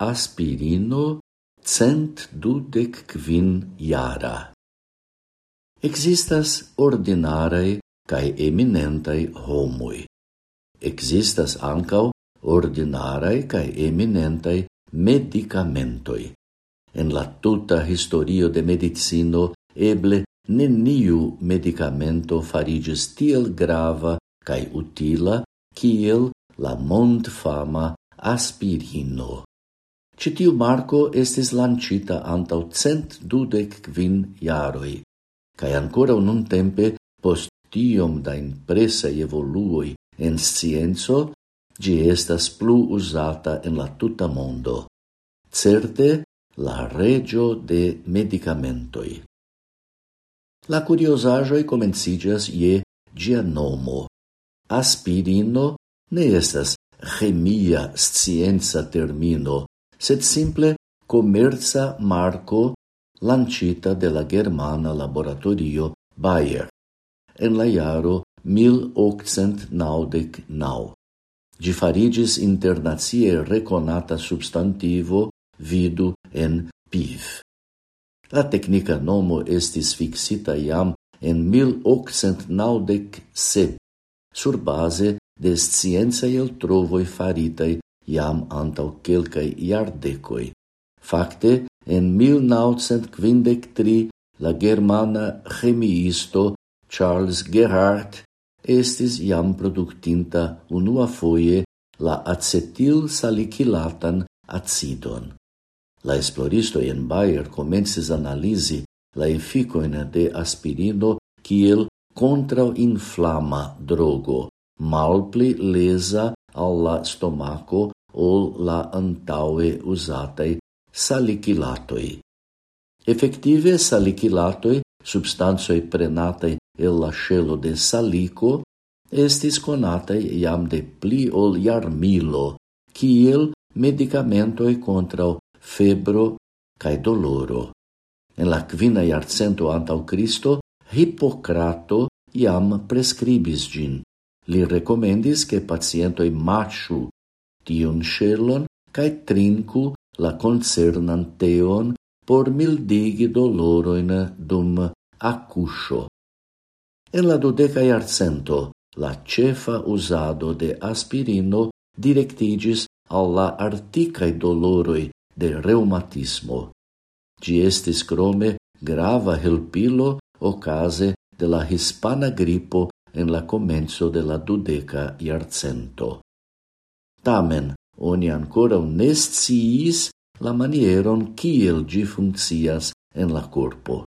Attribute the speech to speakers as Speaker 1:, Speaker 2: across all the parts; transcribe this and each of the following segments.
Speaker 1: aspirino cent dudec quin jara. Existas ordinarei cae eminentai homoi. Existas ancau ordinarei cae eminentai medicamentoi. En la tuta historio de medicino eble neniu medicamento farigis tiel grava cae utila kiel la mont fama aspirino. Citiu marco estis lancita antau cent dudec quin iaroi, cae ancora nun tempe post tiom da impresai evoluoi en scienzo, gi estas plu usata en la tuta mondo. Certe, la regio de medicamentoi. La curiosajoi comencigas ie gia nomo. Aspirino ne estas chemia scienza termino, sed simple commerza marco lancita de la germana laboratorio Bayer en la iaro 1899. Gi farigis internazie reconata substantivo vidu en PIV. La tecnica nomo estis fixita iam en 1897 sur base de scienza el trovoi faritai iam antau quelcae iardecoi. Facte, en 1953 la germana chemiisto Charles Gerhardt estis iam productinta unua foie la acetil salicilatan acidon. La esploristo en Bayer comences analisi la efficoin de aspirino kiel contrauinflama drogo, malpli lesa alla stomaco ol la antaue usatai salicilatoi. Effective, salicilatoi, substansoi prenatai el la scelo de salico, estis conatai iam de pli ol jarmilo, kiel medicamentoi contra febro cae doloro. En la quina iarcento antau Cristo, Hippocrato iam prescribis gin. Li recomendis che pacientoi machu tion ŝelon kaj trinku la concernan teon por mildigi doloroin dum accuscio. En la dodeca jarcento, la cefa usado de aspirino directigis alla articae doloroi de reumatismo. Gi estis crome grava helpilo ocase de la hispana gripo en la comenzo de la dudeca iarcento. Tamen, oni ancora nesciis la manieron kiel gi funccias en la corpo.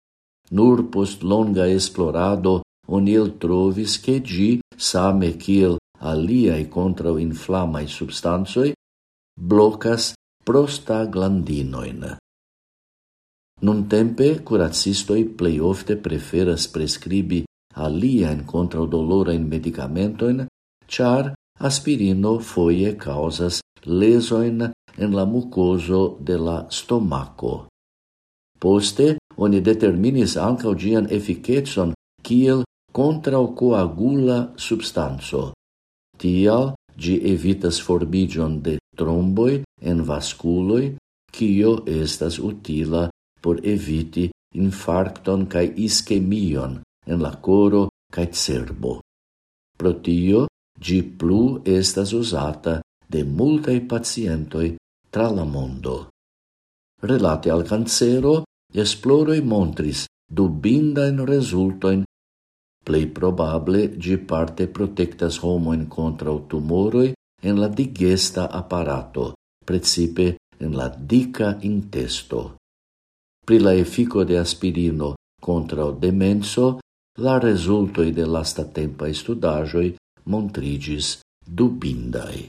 Speaker 1: Nur post longa esplorado oni el trovis che gi, same kiel aliai contrauinflamai substansoi, blocas prostaglandinoin. Nun tempe, curacistoi plei ofte preferas prescribi aliaen contraudolorain medicamentoin, char aspirino foie causas lesoin en la mucoso de la stomaco. Poste, oni determinis ancaŭ gian efficetson kiel contraŭcoagula substanzo. Tial, gi evitas formiĝon de tromboi en vasculoi, kio estas utila por eviti infarcton kaj ischemion en la coro kaj cerbo. Pro tio, Gi plu estas usata de multae pacientoi tra la mondo. Relate al cancero, esploroi montris dubinda in resultoin Plei probable gi parte protectas homoen contra tumoroi en la digesta apparato, precipe en la dica intesto. Pri la effico de aspirino contra o demenso, la resultoi de lasta tempa studajoi montrigis dubindai.